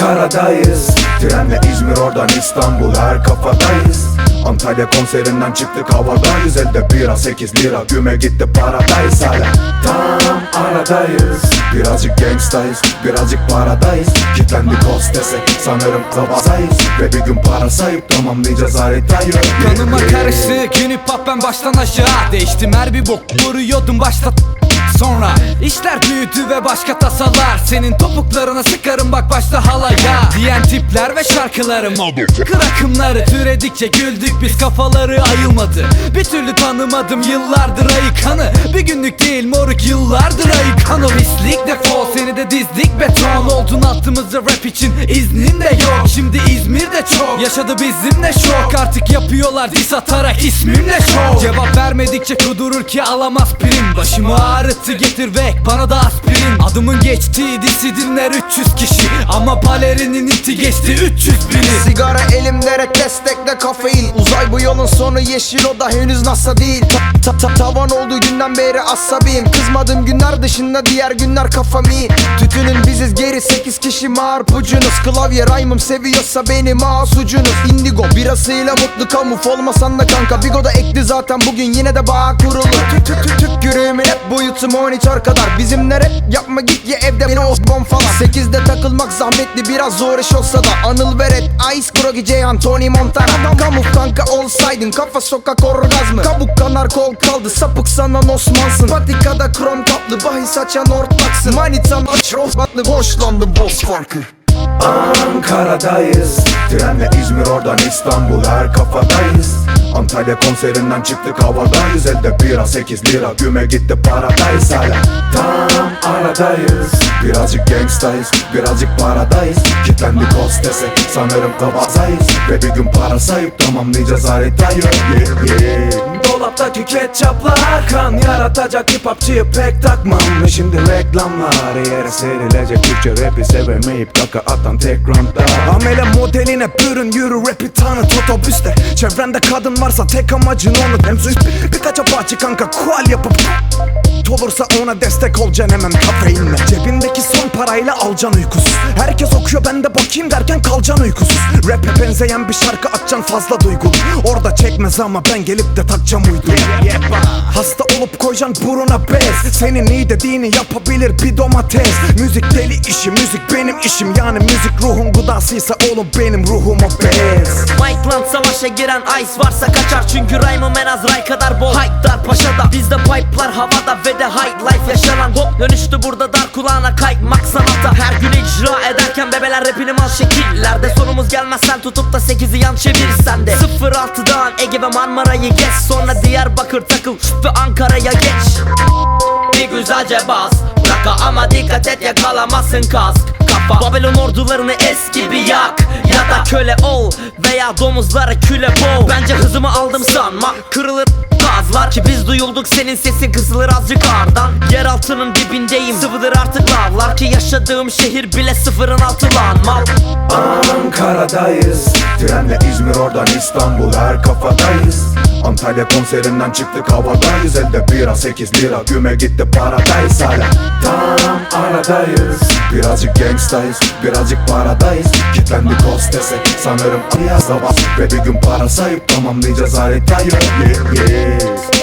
Ankara'dayız Trenle İzmir oradan İstanbul her kafadayız. Antalya konserinden çıktık havadayız. Elde bira 8 lira güme gitti paradayız. Hala Tam aradayız. Birazcık gangstayız birazcık paradayız. Kitlendik hostese sanırım kabazayız Ve bir gün para sayıp tamamlayacağız haritayı Kanıma karıştı günü pop ben baştan aşağı. Değiştim her bir bok vuruyordum başta Sonra işler büyüdü ve başka tasalar. Senin topuklarına sıkarım bak başta halaya. Diyen tipler ve şarkılarım. Kırakımları türedikçe güldük biz kafaları ayılmadı. Bir türlü tanımadım yıllardır ayıkanı Bir günlük değil moruk yıllardır ayıkanı Pislik defol seni de dizdik beton. Oldun attığımızda rap için iznin de yok. Şimdi İzmir'de çok yaşadı bizimle şok. Artık yapıyorlar dis atarak ismimle şok Cevap vermedikçe kudurur ki alamaz prim. Başımı ağrıttı getir ve bana da aspirin Adımın geçtiği disi dinler 300 kişi Ama balerinin iti geçti 300 bini Sigara elimde rek destekle kafein Uzay bu yolun sonu yeşil o da henüz NASA değil ta, ta, ta- Tavan olduğu günden beri asabiyim Kızmadığım günler dışında diğer günler kafam iyi Tütünün biziz geri 8 kişi marpucunuz Klavye rhyme'ım seviyorsa beni mouse ucunuz Indigo birasıyla mutlu kamuf olmasan da kanka Bigo da ekli zaten bugün yine de bağ kurulu Tük tük tük tük yürüyümün hep boyutu monitör kadar Bizimle rap yapma git ye evde beni osbon falan. 8'de takılmak zahmetli biraz zor iş olsa da. Anıl Veret, Ice Krogi, Ceyhan, Tony Montana. Kamuf kanka olsaydın kafa sokak orgazmı Kabuk kanar kol kaldı sapık sanan Osmansın. Patikada krom kaplı bahis açan ortaksın. Manitam aç batlı boşlandı boss farkı. Ankara'dayız. Trenle İzmir oradan İstanbul her kafadayız Antalya konserinden çıktık havadayız Elde bira 8 lira. Güme gitti paradayız hala. Tam aradayız. Birazcık gangstayız birazcık paradayız. Kitlendik hostese sanırım kabazayız. Ve bir gün para sayıp tamamlayacağız haritayı yeah, yeah. Dolaptaki ketçaplar kan yaratacak hip hopçıyı pek takmam. Şimdi reklamlar yere serilecek Türkçe rapi sevemeyip kaka atan tek roundda Amele modeline bürün yürü rapi tanıt otobüste. Çevrende kadın varsa tek amacın onu Emzü birkaç apaçı kanka kual yapıp Olursa ona destek olacaksın hemen kafeinle Cebindeki son parayla alacaksın uykusuz. Herkes okuyor ben de bakayım derken kalacaksın uykusuz. Rap'e benzeyen bir şarkı açacaksın fazla duygulu. Orada çekmez ama ben gelip de takacağım uyduyu. Hasta olup koyacaksın buruna bez. Senin iyi dediğini yapabilir bir domates. Müzik deli işi müzik benim işim. Yani müzik ruhun gıdasıysa oğlum benim ruhum obez Mike'lan savaşa giren Ice varsa kaçar. Çünkü rhyme'ım en az ray kadar bol. Bizde pipe'lar havada ve de high life yaşanan Hop dönüştü burada dar kulağına kaymak sanata. Her gün icra ederken bebeler rapini mal şekillerde. Sorumuz gelmez sen tutup da 8'i yan çevirsen de. 06'dan Ege ve Marmara'yı geç Sonra Diyarbakır takıl ve Ankara'ya geç. Bir güzelce bas Bırak ama dikkat et yakalamazsın kask. Kafa. Babylon ordularını es gibi yak. Ya da köle ol veya domuzlara küle boğ Bence hızımı aldım sanma. Kırılır gazlar Ki biz duyulduk senin sesin kısılır azıcık ağırdan. Yer altının dibindeyim sıvıdır artık lavlar Ki yaşadığım şehir bile sıfırın altı lan mal. Ankara'dayız Trenle İzmir oradan İstanbul her kafadayız. Antalya konserinden çıktık havadayız. Elde bira 8 lira güme gitti paradayız. Hala Tam aradayız. Birazcık gangstayız birazcık paradayız. Kitlendik hostese sanırım bas. Ve bir gün para sayıp tamamlayacağız haritayı yeah, yeah. Hey.